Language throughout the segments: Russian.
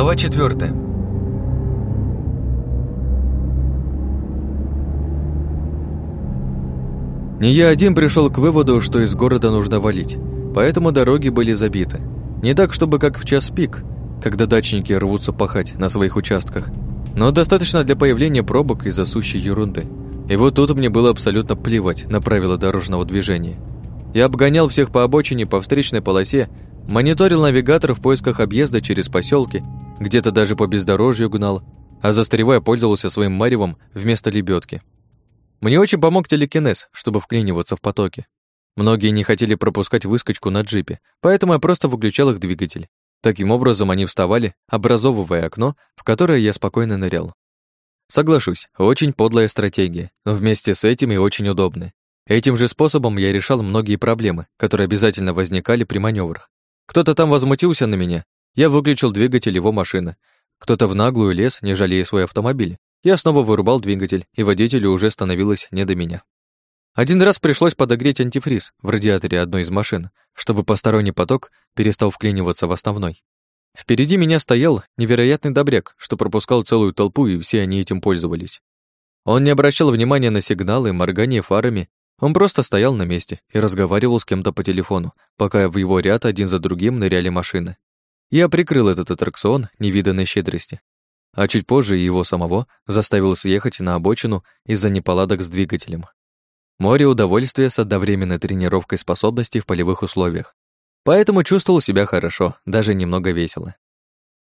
Глава четвертая. Не я один пришел к выводу, что из города нужно валить, поэтому дороги были забиты. Не так, чтобы как в час пик, когда дачники рвутся пахать на своих участках, но достаточно для появления пробок из-за сущей ерунды. И вот тут мне было абсолютно плевать на правила дорожного движения. Я обгонял всех по обочине, по встречной полосе, мониторил навигатор в поисках объезда через поселки, где-то даже по бездорожью гнал, а застревая пользовался своим маревом вместо лебедки. Мне очень помог телекинез, чтобы вклиниваться в потоки. Многие не хотели пропускать выскочку на джипе, поэтому я просто выключал их двигатель. Таким образом они вставали, образовывая окно, в которое я спокойно нырял. Соглашусь, очень подлая стратегия, но вместе с этим и очень удобная. Этим же способом я решал многие проблемы, которые обязательно возникали при маневрах. Кто-то там возмутился на меня, я выключил двигатель его машины. Кто-то в наглую лез, не жалея свой автомобиль. Я снова вырубал двигатель, и водителю уже становилось не до меня. Один раз пришлось подогреть антифриз в радиаторе одной из машин, чтобы посторонний поток перестал вклиниваться в основной. Впереди меня стоял невероятный добряк, что пропускал целую толпу, и все они этим пользовались. Он не обращал внимания на сигналы, моргание фарами, он просто стоял на месте и разговаривал с кем-то по телефону, пока в его ряд один за другим ныряли машины. Я прикрыл этот аттракцион невиданной щедрости а чуть позже его самого заставил съехать на обочину из-за неполадок с двигателем. Море удовольствия с одновременной тренировкой способностей в полевых условиях. Поэтому чувствовал себя хорошо, даже немного весело.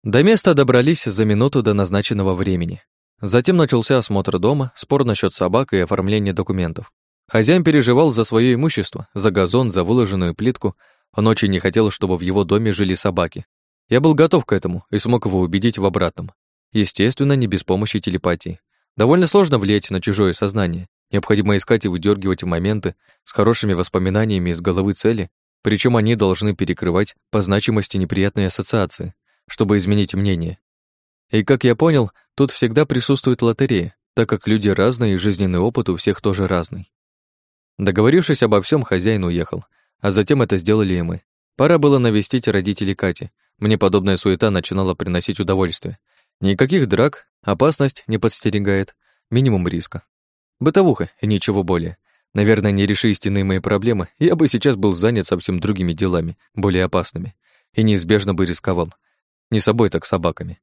До места добрались за минуту до назначенного времени. Затем начался осмотр дома, спор насчет собак и оформление документов. Хозяин переживал за свое имущество, за газон, за выложенную плитку. Он очень не хотел, чтобы в его доме жили собаки. Я был готов к этому и смог его убедить в обратном. Естественно, не без помощи телепатии. Довольно сложно влиять на чужое сознание. Необходимо искать и выдергивать моменты с хорошими воспоминаниями из головы цели, причем они должны перекрывать по значимости неприятные ассоциации, чтобы изменить мнение. И как я понял, тут всегда присутствует лотерея, так как люди разные и жизненный опыт у всех тоже разный. Договорившись обо всем, хозяин уехал, а затем это сделали и мы. Пора было навестить родителей Кати. Мне подобная суета начинала приносить удовольствие, Никаких драк, опасность не подстерегает, минимум риска. Бытовуха и ничего более. Наверное, не реши истинные мои проблемы, я бы сейчас был занят совсем другими делами, более опасными, и неизбежно бы рисковал. Не собой, так собаками.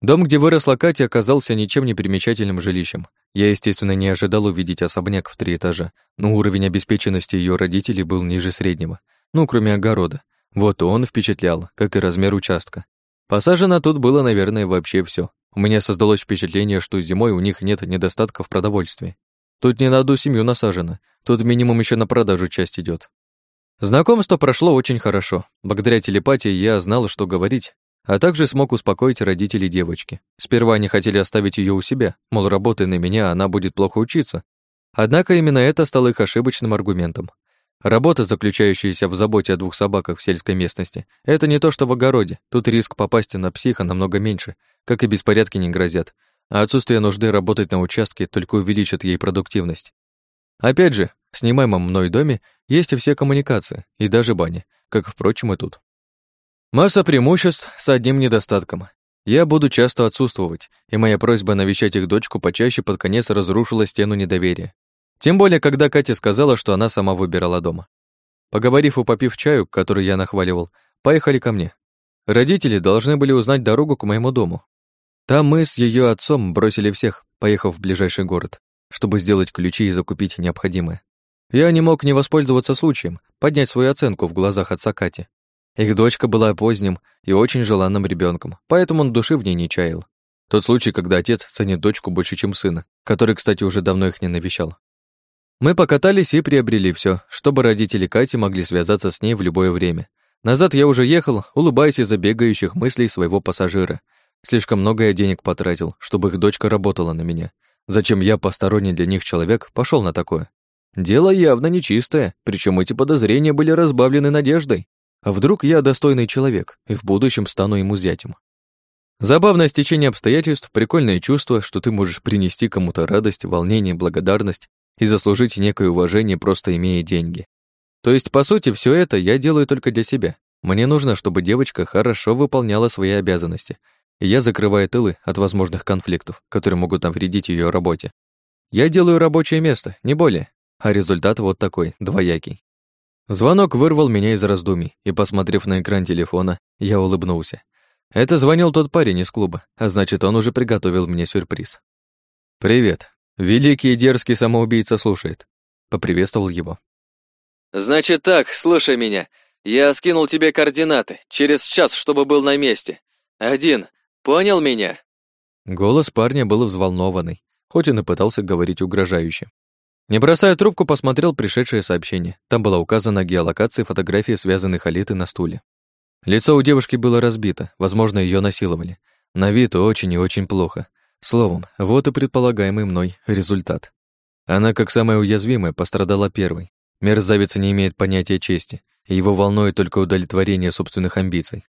Дом, где выросла Катя, оказался ничем не примечательным жилищем. Я, естественно, не ожидал увидеть особняк в три этажа, но уровень обеспеченности ее родителей был ниже среднего. Ну, кроме огорода. Вот он впечатлял, как и размер участка. Посажено тут было, наверное, вообще все. У меня создалось впечатление, что зимой у них нет недостатка в продовольствии. Тут не на одну семью насажено, тут минимум еще на продажу часть идет. Знакомство прошло очень хорошо. Благодаря телепатии я знал, что говорить, а также смог успокоить родителей девочки. Сперва они хотели оставить ее у себя, мол, работая на меня, она будет плохо учиться. Однако именно это стало их ошибочным аргументом. Работа, заключающаяся в заботе о двух собаках в сельской местности, это не то, что в огороде. Тут риск попасть на психа намного меньше, как и беспорядки не грозят. А отсутствие нужды работать на участке только увеличит ей продуктивность. Опять же, в снимаемом мной доме есть и все коммуникации, и даже баня, как, впрочем, и тут. Масса преимуществ с одним недостатком. Я буду часто отсутствовать, и моя просьба навещать их дочку почаще под конец разрушила стену недоверия. Тем более, когда Катя сказала, что она сама выбирала дома. Поговорив и попив чаю, который я нахваливал, поехали ко мне. Родители должны были узнать дорогу к моему дому. Там мы с ее отцом бросили всех, поехав в ближайший город, чтобы сделать ключи и закупить необходимое. Я не мог не воспользоваться случаем, поднять свою оценку в глазах отца Кати. Их дочка была поздним и очень желанным ребенком, поэтому он души в ней не чаял. Тот случай, когда отец ценит дочку больше, чем сына, который, кстати, уже давно их не навещал. Мы покатались и приобрели все, чтобы родители Кати могли связаться с ней в любое время. Назад я уже ехал, улыбаясь из-за бегающих мыслей своего пассажира. Слишком много я денег потратил, чтобы их дочка работала на меня. Зачем я, посторонний для них человек, пошел на такое? Дело явно нечистое, причем эти подозрения были разбавлены надеждой. А вдруг я достойный человек и в будущем стану ему зятем? Забавное стечение обстоятельств, прикольное чувство, что ты можешь принести кому-то радость, волнение, благодарность и заслужить некое уважение, просто имея деньги. То есть, по сути, все это я делаю только для себя. Мне нужно, чтобы девочка хорошо выполняла свои обязанности, и я закрываю тылы от возможных конфликтов, которые могут навредить ее работе. Я делаю рабочее место, не более, а результат вот такой, двоякий. Звонок вырвал меня из раздумий, и, посмотрев на экран телефона, я улыбнулся. Это звонил тот парень из клуба, а значит, он уже приготовил мне сюрприз. «Привет. Великий и дерзкий самоубийца слушает», — поприветствовал его. «Значит так, слушай меня. Я скинул тебе координаты. Через час, чтобы был на месте. Один. Понял меня?» Голос парня был взволнованный, хоть он и пытался говорить угрожающе. Не бросая трубку, посмотрел пришедшее сообщение. Там была указана геолокация фотографии связанных Алиты на стуле. Лицо у девушки было разбито, возможно, ее насиловали. На вид очень и очень плохо. Словом, вот и предполагаемый мной результат. Она, как самая уязвимая, пострадала первой. Мерзавец не имеет понятия чести, и его волнует только удовлетворение собственных амбиций.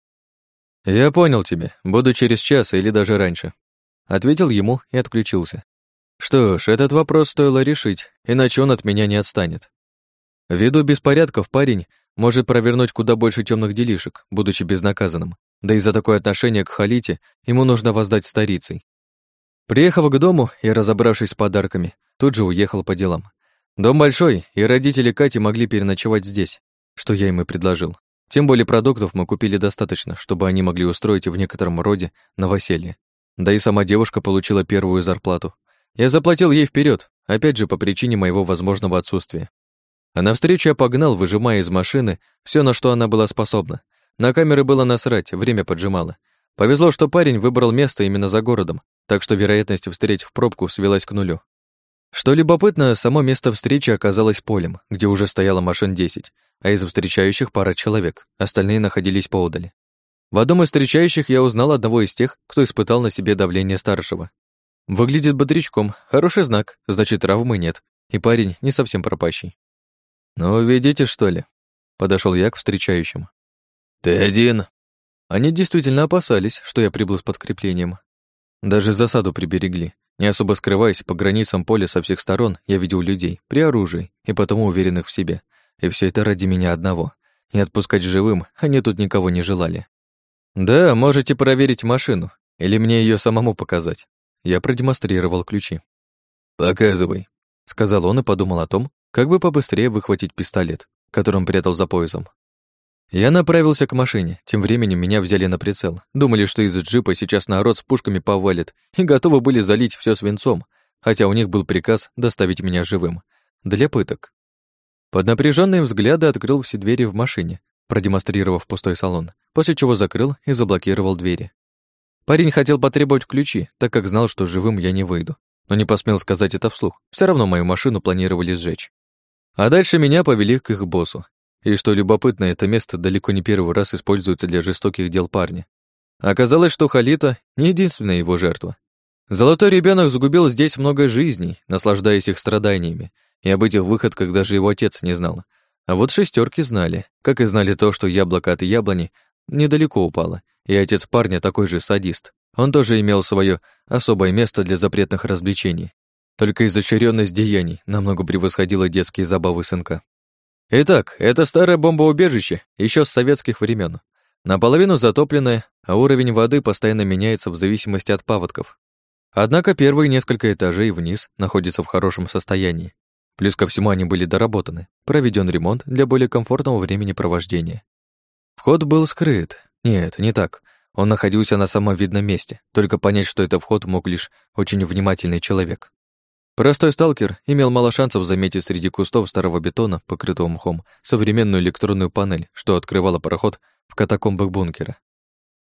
«Я понял тебя. Буду через час или даже раньше», — ответил ему и отключился. Что ж, этот вопрос стоило решить, иначе он от меня не отстанет. Ввиду беспорядков парень может провернуть куда больше темных делишек, будучи безнаказанным. Да и за такое отношение к Халите ему нужно воздать старицей. Приехав к дому и разобравшись с подарками, тут же уехал по делам. Дом большой, и родители Кати могли переночевать здесь, что я им и предложил. Тем более продуктов мы купили достаточно, чтобы они могли устроить в некотором роде новоселье. Да и сама девушка получила первую зарплату, я заплатил ей вперед, опять же по причине моего возможного отсутствия. А навстречу я погнал, выжимая из машины все, на что она была способна. На камеры было насрать, время поджимало. Повезло, что парень выбрал место именно за городом, так что вероятность встретить пробку свелась к нулю. Что любопытно, само место встречи оказалось полем, где уже стояло машин 10, а из встречающих пара человек, остальные находились поодаль. В одном из встречающих я узнал одного из тех, кто испытал на себе давление старшего. Выглядит бодрячком, хороший знак, значит, травмы нет, и парень не совсем пропащий. «Ну, видите, что ли?» Подошел я к встречающим. «Ты один?» Они действительно опасались, что я прибыл с подкреплением. Даже засаду приберегли. Не особо скрываясь, по границам поля со всех сторон я видел людей, при оружии, и потому уверенных в себе. И все это ради меня одного. И отпускать живым они тут никого не желали. «Да, можете проверить машину, или мне ее самому показать. Я продемонстрировал ключи. «Показывай», — сказал он и подумал о том, как бы побыстрее выхватить пистолет, которым прятал за поясом. Я направился к машине, тем временем меня взяли на прицел. Думали, что из джипа сейчас народ с пушками повалит, и готовы были залить все свинцом, хотя у них был приказ доставить меня живым. Для пыток. Под напряженные взгляды открыл все двери в машине, продемонстрировав пустой салон, после чего закрыл и заблокировал двери. Парень хотел потребовать ключи, так как знал, что живым я не выйду, но не посмел сказать это вслух. Все равно мою машину планировали сжечь. А дальше меня повели к их боссу. И что любопытно, это место далеко не первый раз используется для жестоких дел парня. Оказалось, что Халита не единственная его жертва. Золотой ребенок загубил здесь много жизней, наслаждаясь их страданиями, и об этих выходках даже его отец не знал. А вот шестерки знали, как и знали то, что яблоко от яблони недалеко упало, и отец парня такой же садист. Он тоже имел свое особое место для запретных развлечений. Только изощренность деяний намного превосходила детские забавы сынка. Итак, это старое бомбоубежище, еще с советских времен. Наполовину затопленное, а уровень воды постоянно меняется в зависимости от паводков. Однако первые несколько этажей вниз находятся в хорошем состоянии. Плюс ко всему они были доработаны, проведен ремонт для более комфортного времени провождения. Вход был скрыт, нет, не так. Он находился на самом видном месте, только понять, что это вход, мог лишь очень внимательный человек. Простой сталкер имел мало шансов заметить среди кустов старого бетона, покрытого мхом, современную электронную панель, что открывала проход в катакомбах бункера.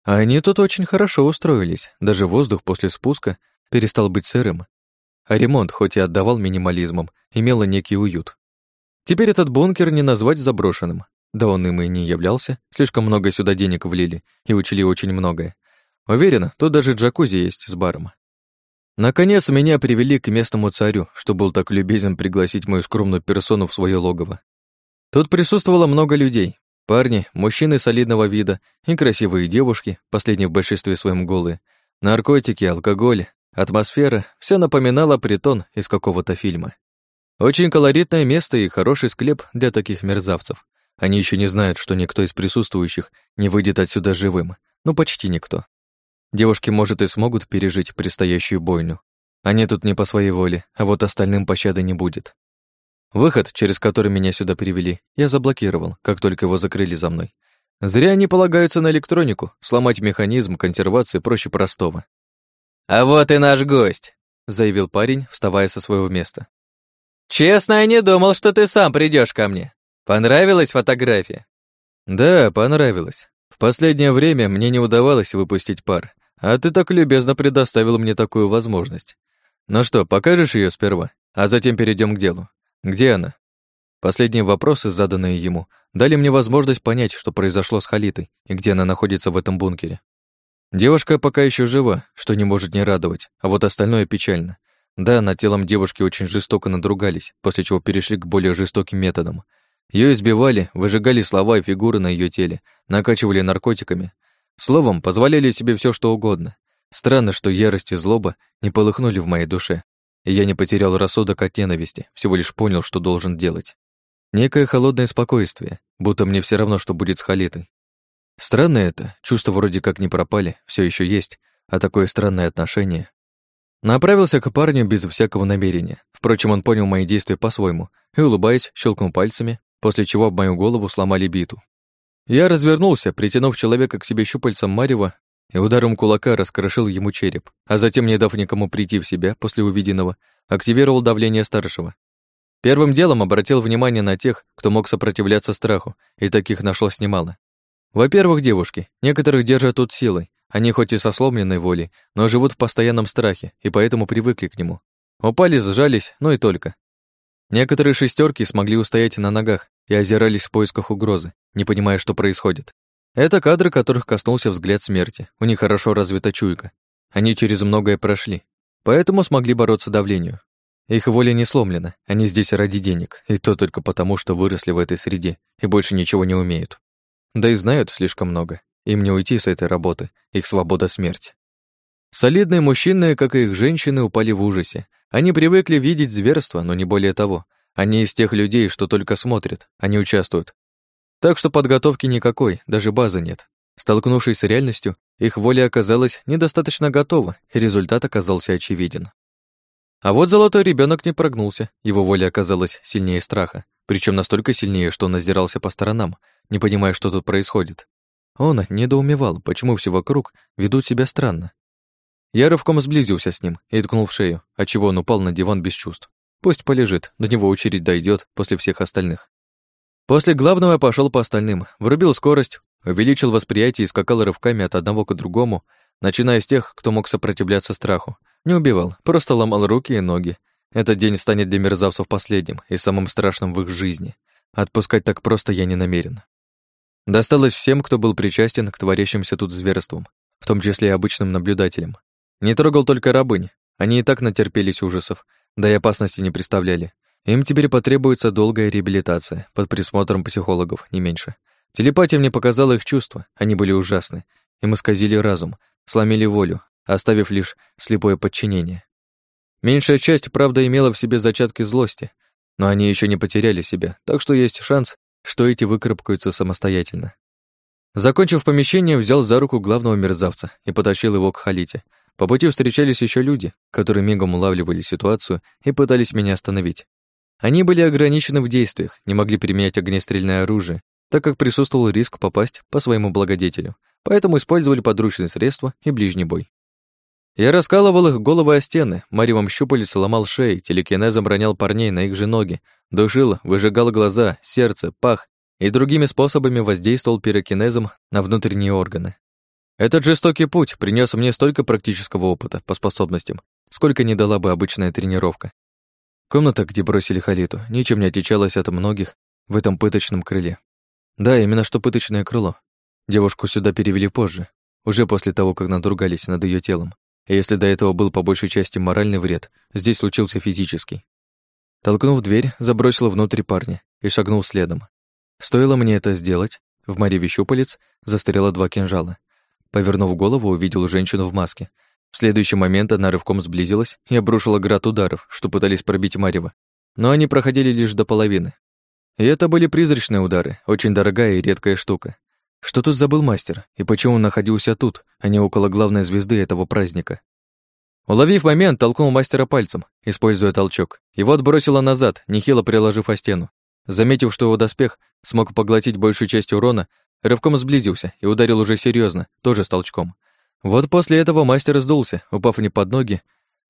А они тут очень хорошо устроились, даже воздух после спуска перестал быть сырым. А ремонт, хоть и отдавал минимализмом, имел некий уют. Теперь этот бункер не назвать заброшенным. Да он им и не являлся, слишком много сюда денег влили и учили очень многое. Уверена, тут даже джакузи есть с баром. Наконец меня привели к местному царю, что был так любезен пригласить мою скромную персону в свое логово. Тут присутствовало много людей. Парни, мужчины солидного вида и красивые девушки, последние в большинстве своем голые. Наркотики, алкоголь, атмосфера — все напоминало притон из какого-то фильма. Очень колоритное место и хороший склеп для таких мерзавцев. Они еще не знают, что никто из присутствующих не выйдет отсюда живым. Ну, почти никто. Девушки, может, и смогут пережить предстоящую бойню. Они тут не по своей воле, а вот остальным пощады не будет. Выход, через который меня сюда привели, я заблокировал, как только его закрыли за мной. Зря они полагаются на электронику, сломать механизм консервации проще простого. «А вот и наш гость», — заявил парень, вставая со своего места. «Честно, я не думал, что ты сам придешь ко мне. Понравилась фотография?» «Да, понравилась. В последнее время мне не удавалось выпустить пар, а ты так любезно предоставил мне такую возможность. Ну что, покажешь ее сперва, а затем перейдем к делу. Где она?» Последние вопросы, заданные ему, дали мне возможность понять, что произошло с Халитой и где она находится в этом бункере. Девушка пока еще жива, что не может не радовать, а вот остальное печально. Да, над телом девушки очень жестоко надругались, после чего перешли к более жестоким методам. Ее избивали, выжигали слова и фигуры на ее теле, накачивали наркотиками. Словом, позволяли себе все, что угодно. Странно, что ярость и злоба не полыхнули в моей душе, и я не потерял рассудок от ненависти, всего лишь понял, что должен делать. Некое холодное спокойствие, будто мне все равно, что будет с Халитой. Странно это, чувства вроде как не пропали, все еще есть, а такое странное отношение. Направился к парню без всякого намерения. Впрочем, он понял мои действия по-своему и, улыбаясь, щелкнул пальцами, после чего об мою голову сломали биту. Я развернулся, притянув человека к себе щупальцем Марева и ударом кулака раскрошил ему череп, а затем, не дав никому прийти в себя после увиденного, активировал давление старшего. Первым делом обратил внимание на тех, кто мог сопротивляться страху, и таких нашлось немало. Во-первых, девушки. Некоторых держат тут силой. Они хоть и со сломленной волей, но живут в постоянном страхе, и поэтому привыкли к нему. Упали, сжались, но и только. Некоторые шестерки смогли устоять на ногах и озирались в поисках угрозы, не понимая, что происходит. Это кадры, которых коснулся взгляд смерти. У них хорошо развита чуйка. Они через многое прошли, поэтому смогли бороться давлению. Их воля не сломлена, они здесь ради денег, и то только потому, что выросли в этой среде и больше ничего не умеют. Да и знают слишком много. Им не уйти с этой работы, их свобода — смерть. Солидные мужчины, как и их женщины, упали в ужасе. Они привыкли видеть зверство, но не более того. Они из тех людей, что только смотрят, а не участвуют. Так что подготовки никакой, даже базы нет. Столкнувшись с реальностью, их воля оказалась недостаточно готова, и результат оказался очевиден. А вот золотой ребенок не прогнулся, его воля оказалась сильнее страха, причем настолько сильнее, что он озирался по сторонам, не понимая, что тут происходит. Он недоумевал, почему все вокруг ведут себя странно. Я рывком сблизился с ним и ткнул в шею, отчего он упал на диван без чувств. Пусть полежит, до него очередь дойдет после всех остальных. После главного я пошел по остальным, врубил скорость, увеличил восприятие и скакал рывками от одного к другому, начиная с тех, кто мог сопротивляться страху. Не убивал, просто ломал руки и ноги. Этот день станет для мерзавцев последним и самым страшным в их жизни. Отпускать так просто я не намерен. Досталось всем, кто был причастен к творящимся тут зверствам, в том числе и обычным наблюдателям. Не трогал только рабынь, они и так натерпелись ужасов, да и опасности не представляли. Им теперь потребуется долгая реабилитация, под присмотром психологов, не меньше. Телепатия мне показала их чувства, они были ужасны. Им исказили разум, сломили волю, оставив лишь слепое подчинение. Меньшая часть, правда, имела в себе зачатки злости, но они еще не потеряли себя, так что есть шанс, что эти выкарабкаются самостоятельно. Закончив помещение, взял за руку главного мерзавца и потащил его к Халите. По пути встречались еще люди, которые мигом улавливали ситуацию и пытались меня остановить. Они были ограничены в действиях, не могли применять огнестрельное оружие, так как присутствовал риск попасть по своему благодетелю, поэтому использовали подручные средства и ближний бой. Я раскалывал их головы о стены, маревом щупалец ломал шеи, телекинезом ронял парней на их же ноги, душил, выжигал глаза, сердце, пах и другими способами воздействовал пирокинезом на внутренние органы. Этот жестокий путь принес мне столько практического опыта по способностям, сколько не дала бы обычная тренировка. Комната, где бросили Халиту, ничем не отличалась от многих в этом пыточном крыле. Да, именно что пыточное крыло. Девушку сюда перевели позже, уже после того, как надругались над ее телом. И если до этого был по большей части моральный вред, здесь случился физический. Толкнув дверь, забросил внутрь парня и шагнул следом. Стоило мне это сделать, в мареве щупалец застряло два кинжала. Повернув голову, увидел женщину в маске — в следующий момент она рывком сблизилась и обрушила град ударов, что пытались пробить Марева. Но они проходили лишь до половины. И это были призрачные удары, очень дорогая и редкая штука. Что тут забыл мастер, и почему он находился тут, а не около главной звезды этого праздника? Уловив момент, толкнул мастера пальцем, используя толчок. Его отбросило назад, нехило приложив о стену. Заметив, что его доспех смог поглотить большую часть урона, рывком сблизился и ударил уже серьезно, тоже с толчком. Вот после этого мастер сдулся, упав не под ноги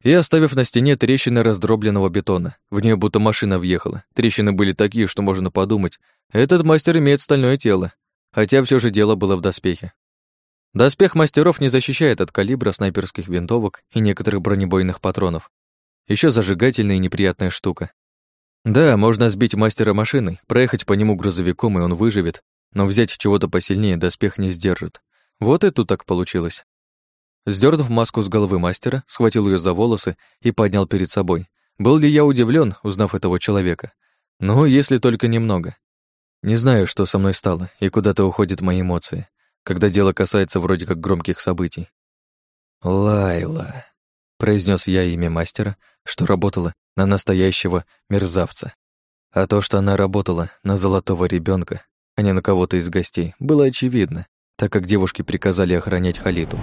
и оставив на стене трещины раздробленного бетона. В нее будто машина въехала. Трещины были такие, что можно подумать, этот мастер имеет стальное тело, хотя все же дело было в доспехе. Доспех мастеров не защищает от калибра снайперских винтовок и некоторых бронебойных патронов. Еще зажигательная и неприятная штука. Да, можно сбить мастера машиной, проехать по нему грузовиком, и он выживет, но взять чего-то посильнее доспех не сдержит. Вот и тут так получилось. Сдернув маску с головы мастера, схватил ее за волосы и поднял перед собой. Был ли я удивлен, узнав этого человека? Ну, если только немного. Не знаю, что со мной стало и куда-то уходят мои эмоции когда дело касается вроде как громких событий. «Лайла», — произнес я имя мастера, что работала на настоящего мерзавца. А то, что она работала на золотого ребенка, а не на кого-то из гостей, было очевидно, так как девушки приказали охранять Халиту.